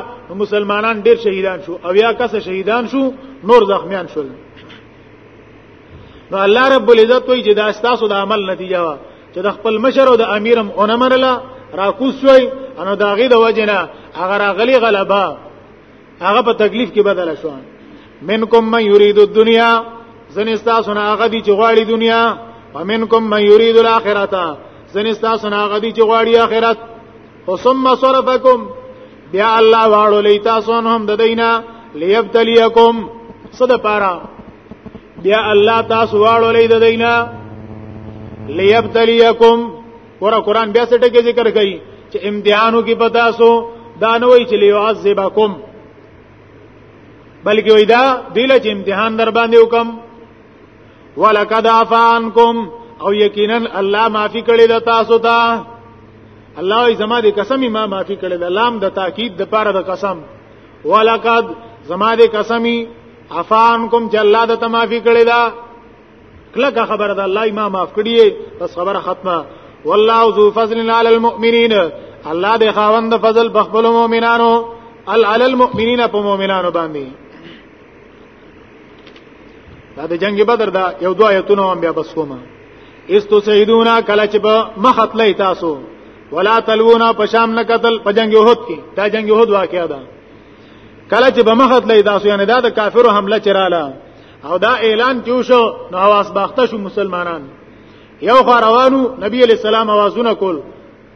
مسلمانان ډیر شهیدان شو او یا کس شهیدان شو نور زخمیان شول نو الله رب العزت وی چې دا ستاسو د عمل نتیجه وا چې د خپل مشر او د امیرم اونه منله راکوس شوی انو دا غي د وجنه هغه راغلی غلبا هغه په تکلیف کې بدل شو منکم من یرید الدنیا زنستا سنا هغه دي چې غواړي دنیا ومنکم من یرید الاخرته زنستا سنا هغه دي چې غواړي اخرت ثم صرفکم بیا الله واړو لې تاسو هم د دینه ليبتليکم صد پارا بیا الله تاسو واړو لې د دینه ليبتليکم ور قرآن بیا سټه کې ذکر کړي چې امتحانو کې پتا سو دا نه وای چې ليعذبکم بلکې وای دا دله چې امتحان در باندې وکم ولقد عفانکم او یقینا الله معافي کړی د تاسو ته الله ای زما دې قسم ما معافي کړې ده لام د تاکید د پاره د قسم ولقد زما دې قسمی عفان کوم چې الله د تمافي کړې ده کله خبره ده الله ما معاف کړی بس خبره ختمه والله ذو فضل علی المؤمنین الله دې خاوند فضل بخبل مؤمنانو علی المؤمنین په مؤمنانو باندې دا د جنگ بدر دا یو دوه آیتونه هم بیا بس کومه استو سیدونا کله چې په مخ تللی تاسو ولا تلونا پشام نه قتل په جنگ یوهد کې دا جنگ یوهد واقعا ده کله چې په مخ تللی تاسو یعنی دا د کافرو حمله چراله او دا اعلان کیو شو نو حواس باخته شو مسلمانان یو خو روانو نبی علی السلام आवाजونه کول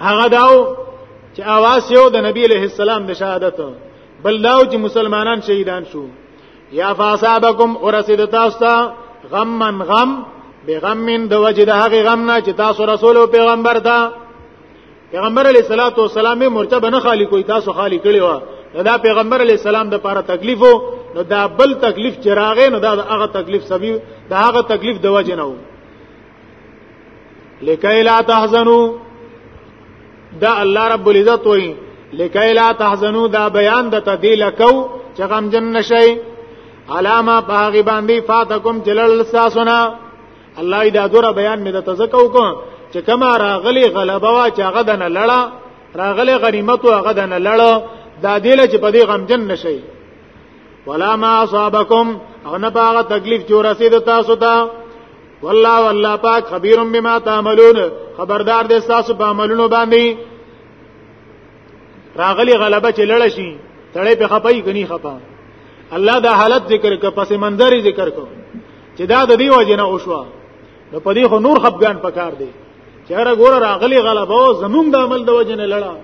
هغه داو چې اواز یو د نبی له السلام د شهادت بل داو چې مسلمانان شهیدان شو یا فاصابکم ورسید تاسو ته غمن غم بغمن د وجه د هغه غم نه چې تاسو رسول او پیغمبر ته پیغمبر علی صلوات و سلام مرتبه نه خالی کوئی تاسو خالی کړي و دا پیغمبر علی السلام د پاره تکلیف نو دا بل تکلیف چراغه نو دا هغه تکلیف سبب دا هغه تکلیف د وجه نه و لکای لا تحزنو دا الله رب العزت وای لکای لا تحزنو دا بیان د تدی لکو چې غم جن نشي علامه باغی باندې فاتکم جلل ساسنا الله دا دوره بیان مې د تزکو کو چې کما راغلی غلبه وا چې هغه دنه لړه راغلی غنیمت او هغه دنه لړه دا دیل چې په دې غم جن نشي ولا ما اصابکم او نه باغه تکلیف جو رسید تاسو ته والله والله پاک خبير بما تعملون خبردار دې تاسو په عملونو باندې راغلي غلبه چې لړ شي تړې په خپای غني خپا الله دا حالت ذکر ک پس منظر ذکر کو چې دا د دې وجه نه اوشوا نو په دې خو نور خپګان پکار دی چې هر ګور راغلي غلبه او زمونږ د عمل د وجه نه لړا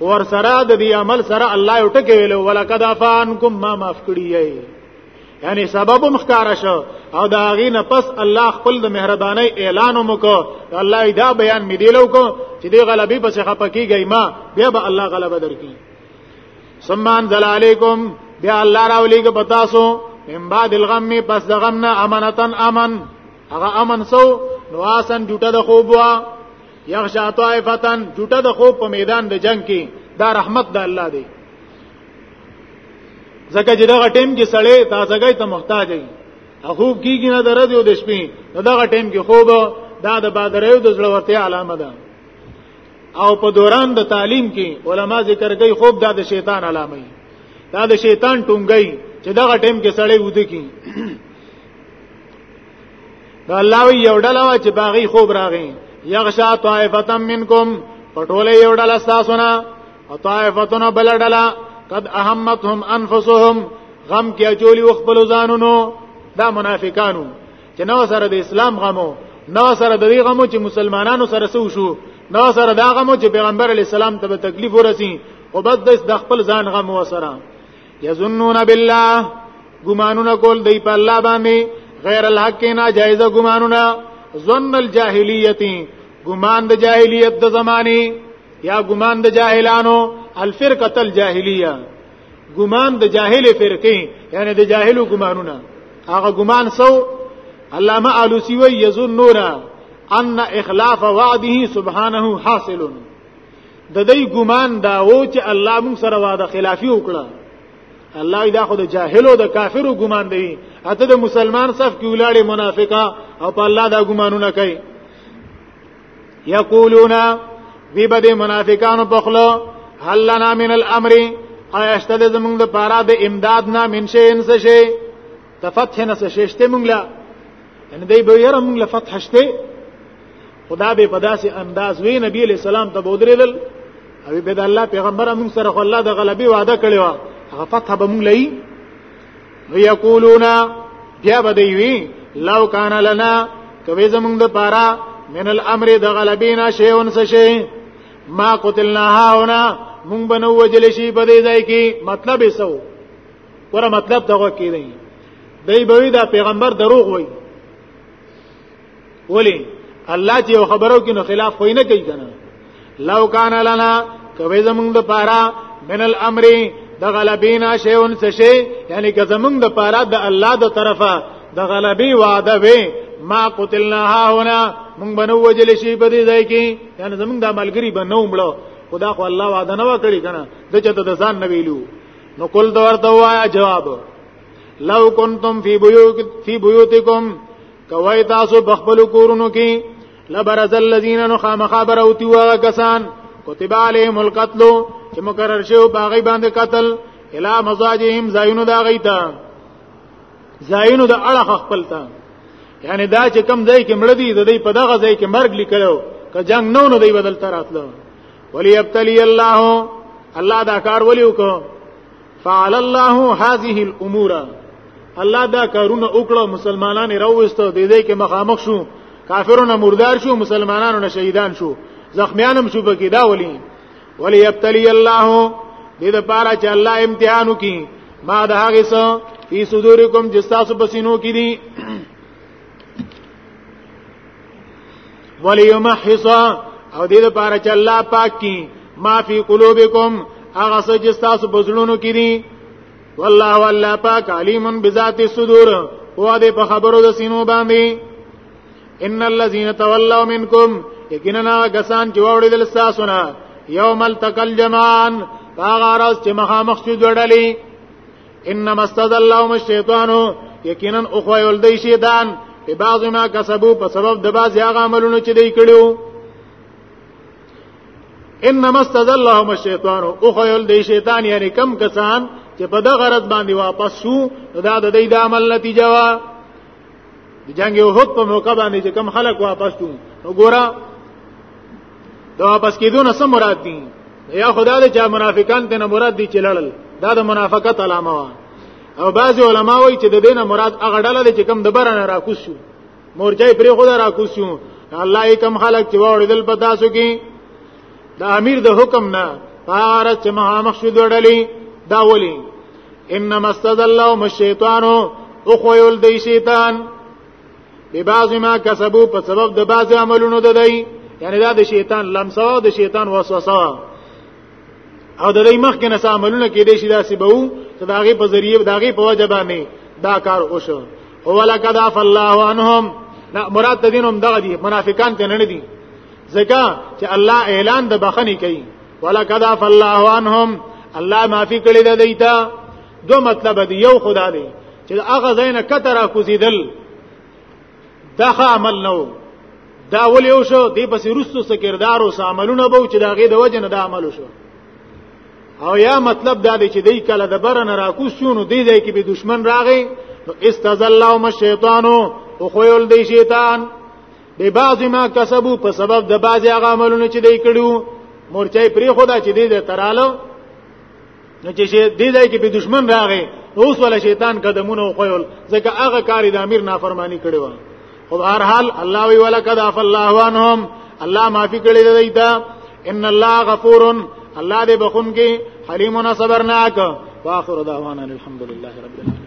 ور سره د دې عمل سره الله یو ټکی ویلو ولقد عفانکم ما معاف کړی یعنی سبب مخکار شو او دا غي نه پس الله خپل د مهرباني اعلان وکړو الله دا بیان می دیلو کو چې دی غلبي پس خپکیږي ما بیا به الله غلبه درکې ثم انزل علیکم بیا الله راولېګ پتاسو من بعد الغم پس د غم نه امنتن امن هغه امن سو نواسن جوټه د خوب وا یغشا طائفتن جوټه د خوب په میدان د جنگ کې دا رحمت د الله دی ځکه چې دغه ټیم کې سړی تازګۍ ته محتاج دی خوب کیږي نه درځي او د شپې دغه ټیم کې خوب دا د بادرېو د زړورتیا علامه ده او په دوران د تعلیم کې علما ذکر کوي خوب دا د شیطان علامه دی دا د شیطان ټونګي چې دغه ټیم کې سړی ودی کی دا الله یو ډله وا چې باغی خوب راغی یغشا طائفه منکم پټوله یو ډله تاسو نه اطائفتنا بلډلا قد اهمتهم انفسهم غم کې اچولی خپل ځانونو دا منافقانو چې نو سره د اسلام غمو نو سره د دې غمو چې مسلمانانو سره سو شو نو سره دا غمو چې پیغمبر علی السلام ته تکلیف ورسی او بس د خپل ځان غم وسره یظنون بالله ګمانونه کول دی په الله باندې غیر الحق نه جایز ګمانونه ظن الجاهلیتی ګمان د جاهلیت د زمانه یا ګمان د جاهلانو الفرقه الجاهلیه ګمان د جاهل فرقې یعنی د جاهلو ګمانونه هغه ګمان سو علامه الوسی وی یظن نورا ان اخلاف وعده سبحانه حاصل د دې ګمان دا و چې الله موږ سره وعده خلافی وکړه الله دا خو د جاهلو د کافرو ګمان دی اته د مسلمان صف کې ولاړې منافقه او په الله دا ګمانونه کوي یقولون وی بده منافقانو پخلو هل لنا من الامر ایشتد زمون د پارا د امداد نه من شي انس شي تفتح نه شيشته مونږ لا ان دای به یره مونږ لا فتح شته خدا به پداسي انداز وی نبی علیہ السلام ته بودریدل او به د الله پیغمبر مونږ سره خو الله د غلبي وعده کړی و هغه فتح به مونږ لئی نو یقولون بیا بدیوی لو کان لنا کوي زمونږ د پارا من الامر د غلبینا شیون سشی ما قتلنا هاونا مونږ بنو وجل شي په دې ځای کې مطلب یې سو ور مطلب دغه کې دی دی به دا پیغمبر دروغ وایي ولی الله چې یو خبرو کې نو خلاف خو نه کوي کنه لو کان لنا کوي زمونږ د پاره من الامر د غلبینا شیون څه شي یعنی که زمونږ د پاره د الله د طرفه د غلبي وعده وي ما قتلنا ها هنا مونږ بنو وجل شي په دې ځای کې یعنی زمونږ د ملګری بنو مړو خدا خو الله وعده نه وکړي کنه د چته د ځان نه ویلو نو کول د ورته وایا جواب لو کنتم فی بیوت فی بیوتکم کوي تاسو بخبل کورونو کې لبرز الذین نو خامخا بروتی وا کسان کتب علیهم القتل چې مقرر شو باغی باندې قتل الا مزاجهم زاینو دا غیتا زاینو د اړه خپل تا یعنی دا چې کم ځای کې مړ دي د دې په دغه ځای کې مرګ لیکلو که جنگ نو نو دی بدل تر اتلو ولی ابتلی الله الله دا کار ولی وکړو فعل الله هذه الامور الله دا کارونه وکړه مسلمانان راوست د دې کې مخامخ شو کافرونو مردار شو مسلمانانو نه شهیدان شو زخمیانم شو پکې دا ولي ولي يبتلي الله دې د پاره چې الله امتحان وکي ما د هغه څه په صدورکم جستاسو بسینو کې دي وليمحص او دې لپاره چې الله پاک کی ما فی قلوبکم هغه څه چې تاسو بزړونو کې دي والله والله پاک علیم بذات الصدور او دې په خبرو د سینو باندې ان الذين تولوا منکم یقینا غسان چې وړل تاسو نه یوم التقل جمعان هغه راز چې مخامخ شو جوړلې انما استذلهم الشیطان یقینا اخویل دی شیطان په بعض ما کسبو په سبب د بعض هغه عملونو چې دی کړو انما استذلهم الشیطان اخویل دی شیطان یعنی کم کسان چې په دغه غرض باندې واپس شو دا د دې د عمل نتیجه وا د جنگ احد په موقع باندې چې کم خلک واپس شو نو ګورا دا واپس کېدو نه سم مراد دي یا خدا دې چې منافقان ته نه مراد دي چې لړل دا د منافقت علامه وه او بعض علما وایي چې د دینه مراد هغه ډله ده چې کم د برنه راکوس شو مورچای پرې خدا راکوس شو الله یې کم خلک چې وړدل په تاسو کې د امیر د حکم نه پار چې مخامخ شو دوړلې دا ولي انما استذلهم الشیطان او خو یول دی شیطان به بعض ما کسبو په سبب د بعض عملونو د دی یعنی دا د شیطان لمسا د شیطان وسوسه او د دې مخ کې نه عملونه کې دي شي دا سی بو چې داغه په ذریعه داغه په وجه باندې دا کار وشو ولکد عف الله عنهم مراد دینهم دغه دي منافقان ته نه دي ځکه چې الله اعلان د بخنی کوي ولقد عف الله عنهم الله معافي کړی د دیتا دو مطلب دی یو خدا دی چې هغه زین کتر کوزیدل دا عمل نو دا ولې وشو دی پسې رستو سکردار او عملونه بو چې دا غي د وجه نه دا عمل وشو او یا مطلب دا دی چې دی کله د بر نه راکوسونو دی دی کې به دشمن راغی نو استذلهم الشیطان او خویل دی شیطان به بعض ما کسبو په سبب د بعض هغه عملونو چې دوی کړو مورچای پری خدا چې دې ده ترالو نو چې دې ځای کې به دشمن راغی اوس ولا شیطان قدمونه وخیول ځکه هغه کار د امیر نافرمانی کړو خو هر حال الله وی ولا قد عف الله عنهم الله معافي کړی دی دا ان الله غفور الله دې بخون کې حلیم صبرناک واخر دعوانا الحمدلله رب العالمین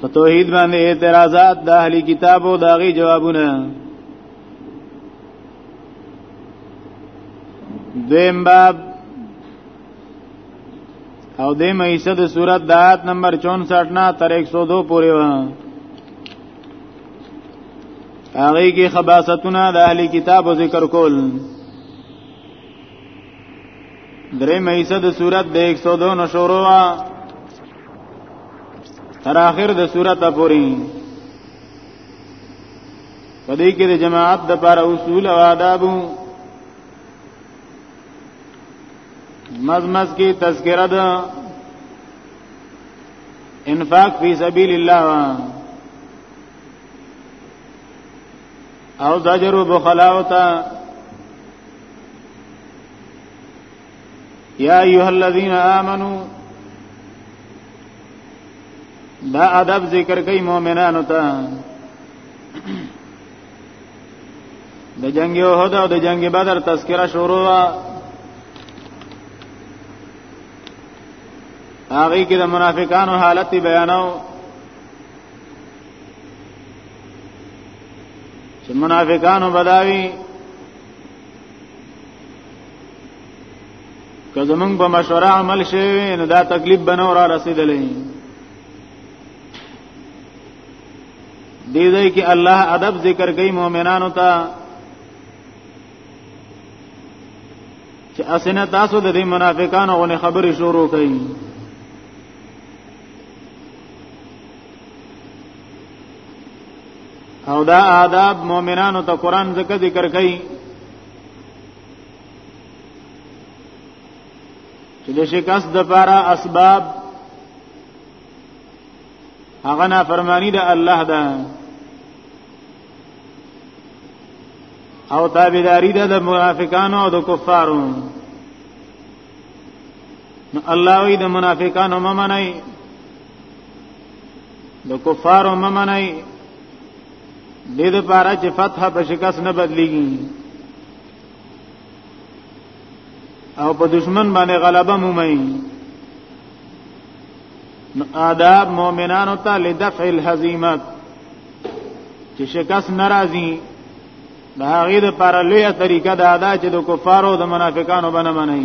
په توحید باندې اعتراضات د اهلی کتابو داغي جوابونه دویم باب او دې مېسه د صورت د آیت نمبر 64 نه تر 102 پورې و هغه کې خباستونه د اهلی کتابو ذکر کول درې مې صد صورت د 102 نو شروع وا تر اخر د صورت پورې پدې کې د جماعت د پر اصول او آداب مزمز کې تذکرہ ده انفاق فی سبیل الله او زجر بخلاو تا یا ایها الذین آمنو دا ادب ذکر کوي مؤمنانو ته د جنگ احد او د جنگ بدر تذکرہ شروع وا هغه کې د منافقانو حالت بیانو چې منافقانو بداوی که زمونږ په مشوره عمل شوی نو دا تکلیف بنو را رسیدلې دې دې کې الله ادب ذکر کوي مؤمنانو ته چې اسنه تاسو د دې منافقانو غو خبرې شروع کړئ او دا آداب مؤمنانو ته قران زکه ذکر کوي چې د شکست د لپاره اسباب هغه نه فرمانی د الله ده او تابعداري ده د منافقانو او د کفارو نو الله وی د منافقانو ممنای د کفارو ممنای دې د پاره چې فتح په شکست نه بدليږي او په دشمن باندې غلبه مومي نو آداب مؤمنانو ته لدفع الهزیمت چې شکست ناراضي د هغه د پر لویه طریقه دا ده چې د کفارو د منافقانو بنه منئ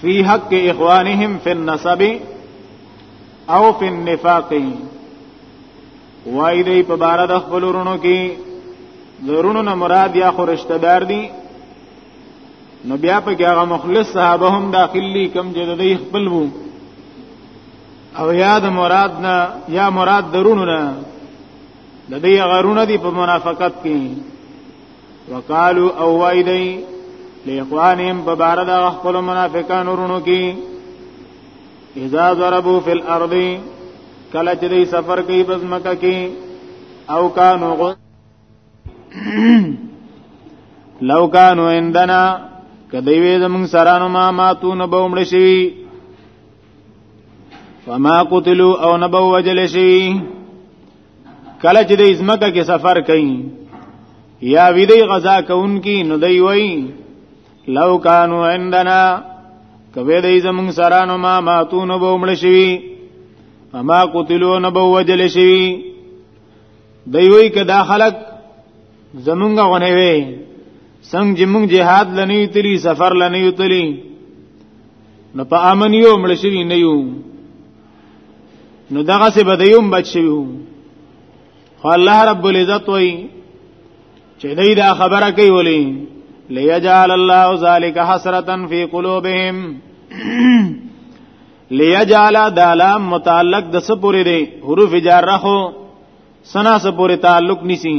فی حق اخوانهم فی النسب او فی النفاق وای دی په بار د خپل ورونو کې زورونو نه مراد یا خو رشتہ دار دي نو بیا په هغه مخلص صحابه هم داخلي کم جددي خپل وو او یاد مراد نه یا مراد درونو نه د دې غرونه دي په منافقت کې وقالو او وای دی لاخوانهم په بار د خپل منافقان ورونو کې اذا ضربوا في الارض کله چې دی سفر کوي بس مکه کې او کانو غو لو کانو عندنا کدی وې زمون سرانو ما ماتو نه بومړ شي فما قتلوا او نبو وجل شي کله چې د ازمکه کې سفر کوي یا ویدی غزا کوونکی نو دی وای لو کانو عندنا کوي د زمون سرانو ما ماتون به عمر شي اما قتلوا نبو وجل شي دی وای کدا خلق زمونږ غنه وي څنګه چې مونږ جهاد لنی تلی سفر لنی تلی نو په امن یو مړ شوی نه یو نو دغه څه بدیوم بچ شوی خو الله رب العزت وای چې دې دا خبره کوي ولې ليجعل الله ذلك حسرة في قلوبهم ليجعل دالام متعلق د سپورې دي حروف جار رخو سنا سپورې تعلق نسی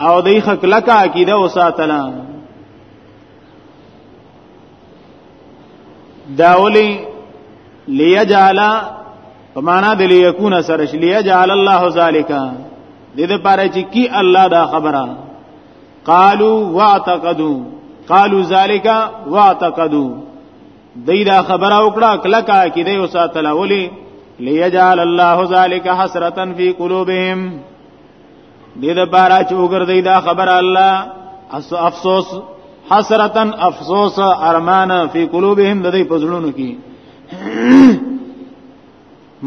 او دای خک لکه عقیده وساتله داولی لیجعل په معنا د لیکون سره شلیه جعل الله ذالک د دې پاره چې کی الله دا خبره قالو واعتقدو قالو ذالک واعتقدو دې دا خبره وکړه کله کا کې دې وساتله ولی لیجعل الله ذالک حسرتا فی قلوبهم دې د بارا چې وګرځي دا خبر الله اس افسوس حسرتن افسوس ارمان فی قلوبهم د دې پزړونو کې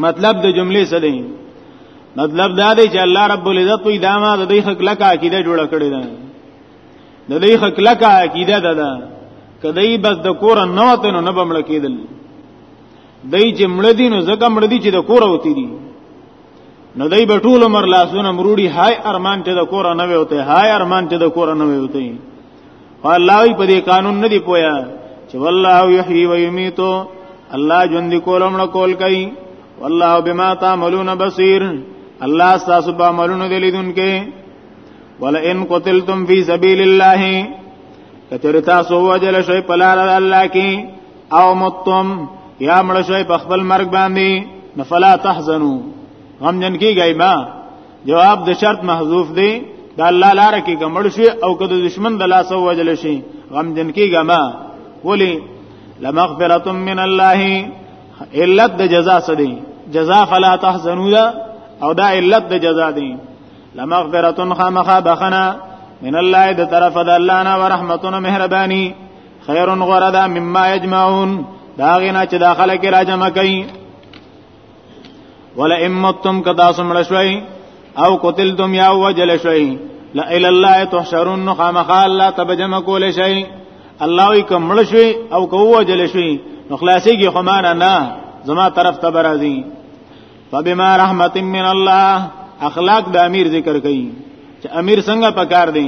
مطلب د جملې څه دی مطلب دا دی چې الله رب العزت په دامه د دې خلک لکه عقیده جوړ کړی ده د دې خلک لکه عقیده ده ده کدی بس د کور نه وته نه بمړ کېدل دای چې مړ دي نو زکه مړ دي چې د کور وتی دي نو دای په ټول عمر لاسونه مروړي هاي ارمان ته د کور نه ویوته هاي ارمان ته د کور نه ویوته الله په دې قانون نه دی پویا چې والله یحیی و یمیت الله ژوند کولم نه کول کوي والله بما تعملون بصیر الله تاسو په عملونو دې لیدونکې ولا ان قتلتم فی سبیل الله کچره تاسو وجل شی پلار الله کې او متم یا مړ شوی په خپل مرګ باندې نفلا تحزنو غم جن کیږي ما جواب د شرط محذوف دی دا الله لار کې ګمړ شي او کده دشمن د لاس وجل شي غم جن کیږي ما ولی لمغفرۃ من الله الا د جزاء سدي جزاء فلا تحزنو دا او دا الا د جزاء دی لمغفرۃ خامخ بخنا من الله د طرف د الله نه ورحمتونه مهرباني خیرون غره دا مما یجمعون دا غینا چې دا خلک را جمع کوي ولا امتم کدا سمړ شوي او قتلتم یا وجل شوي لا اله الله تحشرون خامخا الله تبجمع کول شي الله وی کمړ شوي او کو وجل شوي نو خلاصي کې خمانه نه زما طرف ته برازي فبما رحمت من الله اخلاق د امیر ذکر کړي چې امیر څنګه پکار دی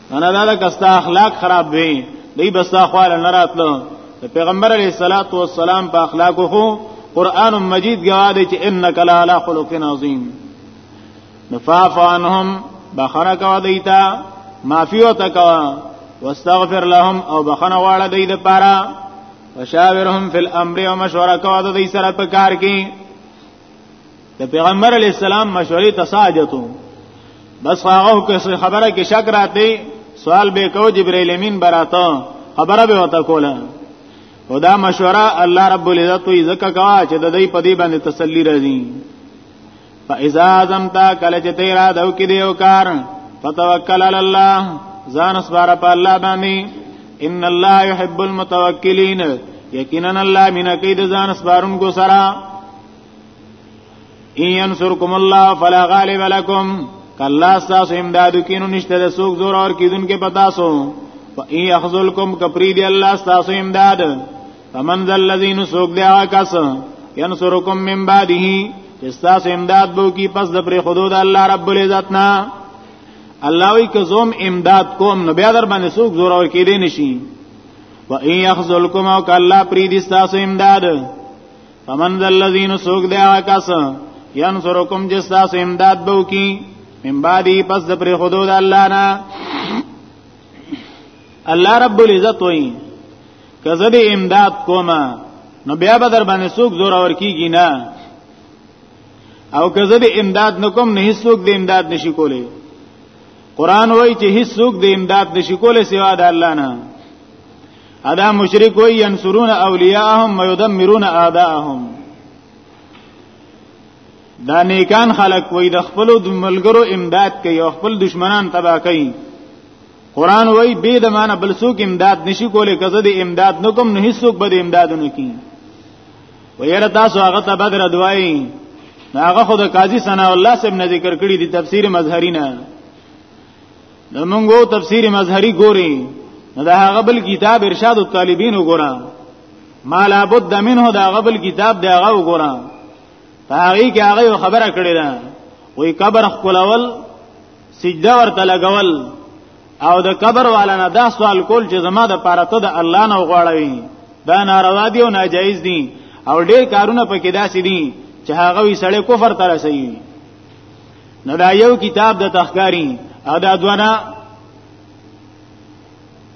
انا دا لکه ستا اخلاق خراب وي دی بس تا خواله نه راتلو د پیغمبر علی صلوات و سلام په اخلاقو خو قران مجید گواه دی چې انک لا علی خلق عظیم نفاف عنهم بخنه کوا دیتا معافی وته کوا واستغفر لهم او بخنه واړه دی د پاره وشاورهم فی الامر او مشوره کوا د دې سره په کار کې د پیغمبر علی السلام مشورې ته ساجتو بس هغه کس خبره کې شک راته سوال به کو جبرئیل امین براته خبره به وته کوله او دا مشوره الله رب العزت وی زکه کوا چې د دې پدی باندې تسلی راځي فاذا عزمت کله چې تیرا دو کې دیو کار فتوکل علی الله ځان اسبار په الله باندې ان الله يحب المتوکلین یقینا الله مینا کوي د ځان سپارونکو سره ان ينصركم الله فلا غالب لكم کله تاسو امداد کینو نشته د سوق زور اور کیدون کې پتا سو و ان يخذلكم کپری دی الله تاسو امداد فمن ذا الذين سوق دی آکاس ينصركم من بعده استاس امداد بو کی پس د پر خدود الله رب العزت نا الله وی که زوم امداد کوم نو بیا در باندې سوق زور اور کې دي نشي و ان يخذلكم او کلا پریدي تاسو امداد فمن ذا الذين سوق دی هغه کس ينصركم جس تاسو امداد بو کی من بعدی پس د پر حدود الله نه الله رب العزت وایي کزه دې امداد کوما نو بیا به در باندې سوق زور اور کیږي نه او که زه به امداد نکوم نه هیڅوک د امداد نشي کولی قران وایي چې هیڅوک د امداد نشي کولی سوا د الله نه ادا مشرک وایي ينصرون اولیاءهم ويدمرون اعداءهم دا نیکان خلق وایي د خپل د ملګرو امداد کوي او خپل دشمنان تباہ کوي قران وایي به د معنی بل څوک امداد نشي کولی که زه د امداد نکوم نه هیڅوک به د امداد نه کوي ویره تاسو هغه ته بدر دوای هغه خود قاضی ثنا الله صاحب نه ذکر کړی دی تفسیر مظهری نه نو موږ تفسیر مظهری ګوري نو دا هغه بل کتاب ارشاد الطالبین وګورا ما لا بد منه دا هغه بل کتاب دی هغه وګورا هغه کې هغه خبره کړې ده وې قبر خپلول سجده ورته لګول او د قبر والا نه دا سوال کول چې زما د پاره ته د الله نه غواړوي دا ناروا دی او ناجایز دی او ډېر کارونه پکې داسې دي چې هغه وی سړی کفر تر رسي نو دا یو کتاب د تخکاری او دا دونه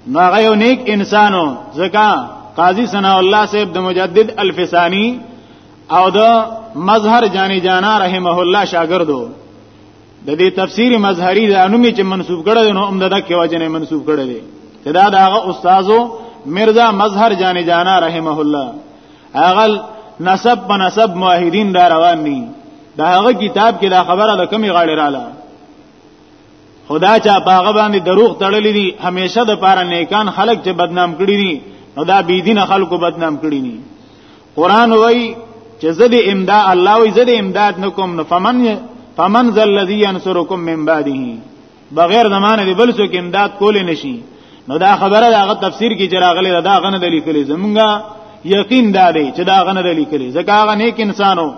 نو هغه یو نیک انسانو ځکه قاضی ثنا الله صاحب د مجدد الفسانی او د مظهر جانی جانا رحمه الله شاګردو د دې تفسیر مظهری د انومي چې منسوب کړي نو هم دغه کې وجنه منسوب کړي دي دا د هغه استادو مرزا مظهر جان جانا رحمه الله هغه نسب په نسب موحدین دا روان دي دا هغه کتاب کې دا خبره د کمی غاړه رااله خدا چا باغ باندې دروغ تړلې دي همیشه د پاره نیکان خلک چې بدنام کړي دي نو دا بی دین خلکو بدنام کړي دي قران وای چې زه دې امداد الله وای زه دې امداد نکوم نو فمن فمن ذا الذي ينصركم من بعده بغیر زمانه دې بل څوک امداد کول نشي نو دا خبره داغه تفسیر کې چراغله دا غنه دلی کلی زمونږه یقین دا دی چې دا غنه دلی کلی ځکه هغه نیک انسانو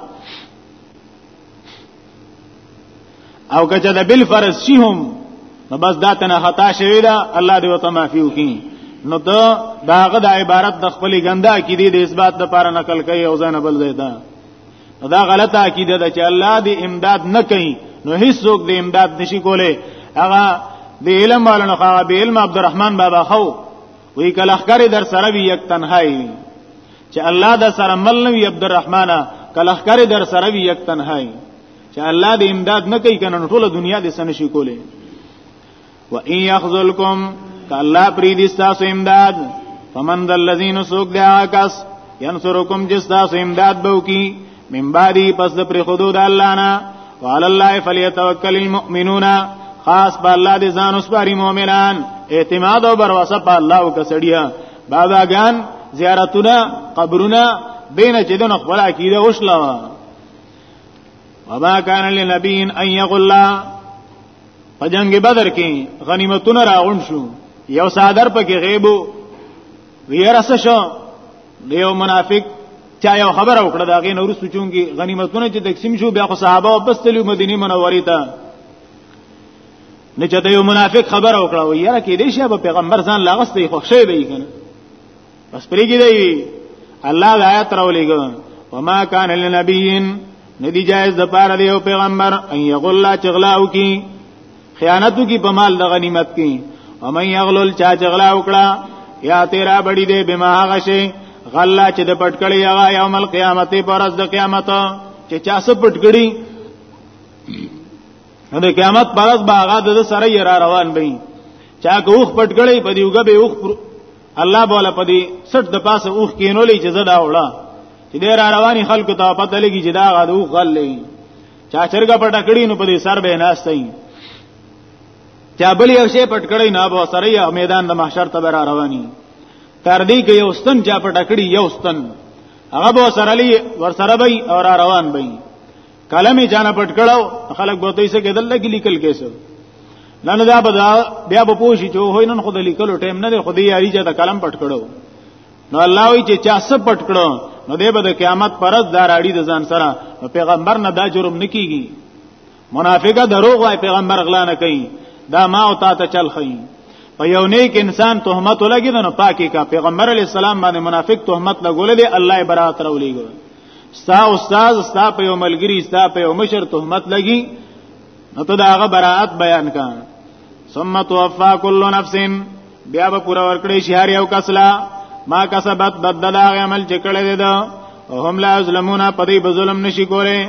او کچا د بل فرض شي هم نو بس دا تنه خطا شوی دا الله دې وته معافي وکړي نو دا داغه د عبارت د خپل ګنده عقیده د اثبات لپاره نقل کوي او ځنه بل دی دا دا غلطه عقیده ده چې الله دې امداد نه کوي نو هیڅ څوک دې امداد نشي کولای هغه د علم والو نه هغه به علم عبدالرحمن بابا خو وی کله اخکاری در سره وی یک تنهایی چې الله د سره مل نو عبد الرحمن کله خر در سره وی یک تنهایی چې الله دې امداد نه کوي کنه ټول دنیا دې سن شي کوله و ان يخذلکم کله پری دې تاسو امداد فمن ذا الذين سوق دې آکاس ينصرکم جس تاسو امداد بو کی من بعدی پس د پر خدود الله نه وعلى الله فليتوكل المؤمنون خاص په الله دې ځان اوس پری مؤمنان اعتماد او باور وسه په الله او کسړیا باباګان زیارتونه قبرونه دین چې دونه خپل عقیده وشلا وما کان لنبی ان یغل په جنگ بدر کې غنیمتونه راغون شو یو صادر پکې غیبو ویرس شو دیو منافق چا یو خبر او کړه دا غي نور سوچونګي غنیمتونه چې تقسیم شو بیا خو صحابه واپس تلو مدینه منورې ته نه چې د یو منافق خبره وکړه و یاره کې دې شه په پیغمبر ځان لاغستې خو شی به کنه بس پرېږي دی الله د آیات راولېګو وما کان للنبیین ندی جائز د پاره دی او پیغمبر ان یغلا چغلاو کی خیانتو کی په مال د غنیمت کی او من یغلل چا چغلا وکړه یا تیرا بڑی دی بما غشی غلا چې د پټکړی هغه یوم القیامت پر ورځ د قیامت چې چا څه پټکړی نو د قیامت پرځ به هغه د سره یې را روان وي چا که اوخ پټګړې په دیوګه به اوخ پر الله بوله په دې سټ د پاسه اوخ کینولې چې زدا وړه چې ډیر رواني خلکو ته پته لګي چې دا غادو غلې چا چرګه پټ کړی نو په دې سر به ناشتای چا بل یو شی پټ کړی نه به سره یې میدان د محشر ته را رواني تر دې کې یو ستن چا پټ کړی یو ستن هغه به سره لې ور سره به او را روان به کلم یې جانا پټ کړو خلک به تاسو کې دل لګی لیکل کېسو نن دا به بیا به پوښي چې هو نن خو د لیکلو ټیم نه دی خو دې یاري چې دا کلم پټ کړو نو الله وی چې چا څه پټ کړو نو دې به د قیامت پرد دار اړي د ځان سره پیغمبر نه دا جرم نکېږي منافقه دروغ وای پیغمبر غلا نه کوي دا ما او تا ته چل خي په یو نیک انسان تهمت ولګي نو پاکي کا پیغمبر علی السلام باندې منافق تهمت لګولې الله برات راولېږي ستا استاد ستا په یو ملګری ستا په یو مشر تهمت لګي نو ته دا هغه براءت بیان کا ثم توفى كل نفس بیا به پورا ورکړې شي هر یو کسلا ما کسبت بدل هغه عمل چې کړی دی او هم لا ظلمونه پدې بظلم نشي کوله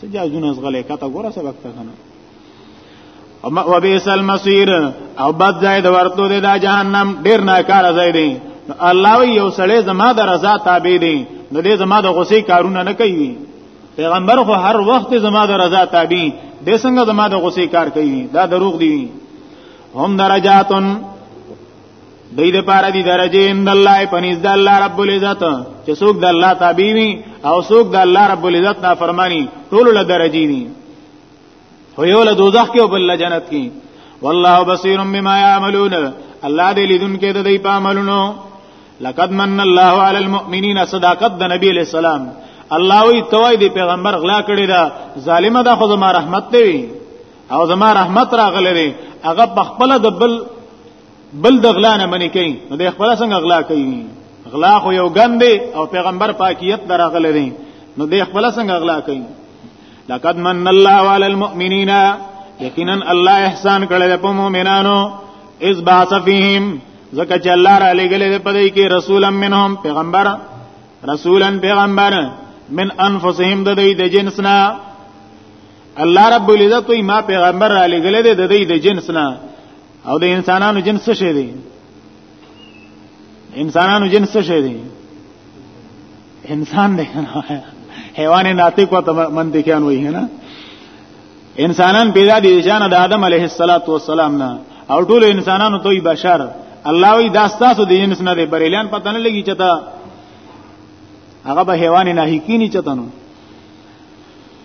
سجازونه زغلې کته ګوره سبق ته کنه او بیس المصیر او بد زید ورتلو دی دا جهنم ډیر ناکار ځای دی الله یو سړی زما د رضا تابع دی نو دې زما د غصې کارونه نه کوي پیغمبر خو هر وخت زما د رضا تابع دې څنګه زما د غصې کار کوي دا دروغ دی هم درجاتن دای د پاره دی درجه اند الله پنځ د الله رب العزت چې څوک د الله تابع وي او څوک د الله رب العزت نافرمانی ټول له درجه دي هو یو له دوزخ کې او بل له جنت کې والله بصیر بما یعملون الله دې لیدونکو د دې په عملونو لقد من الله علی المؤمنین صداقت د نبی علیہ السلام الله وی توای دی پیغمبر غلا کړی دا ظالمه دا خو زما رحمت دی او زما رحمت راغلی دی هغه په خپل د بل بل د غلا نه منې کوي نو د خپل څنګه غلا کوي غلا خو یو ګندې او پیغمبر پاکیت دراغله دي نو د خپل څنګه غلا کوي لقد من الله على المؤمنين یقینا الله احسان کړل په مؤمنانو اذ باث فيهم زکه چې الله را لګلې په دې کې رسولا منهم پیغمبر رسولا پیغمبر من انفسهم د دې د جنسنا الله رب العزت ما پیغمبر را لګلې د دې د جنسنا او د انسانانو جنس څه شي دي انسانانو جنس څه شي دي انسان دی حیوان ناطق او منطقيان وایي نه انسانان پیدا دي جان د آدم علیه السلام نه او ټول انسانانو توي بشر الله وی دا ستاسو د جنس نه دی بریلیان پته نه لګي چته هغه به حیوان نه هیکینی چته نو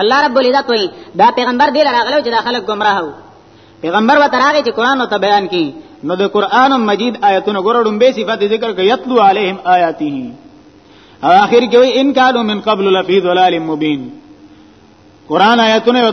الله رب العزت وی دا پیغمبر دی راغلو چې دا خلک گمراه وو پیغمبر وته راغی چې قران او ته بیان کړي نو د قران مجید آیتونو ګورړم به صفات ذکر کوي یتلو علیهم آیاته او اخر کې وی ان کانوا من قبل لفی ضلال مبین قران آیتونه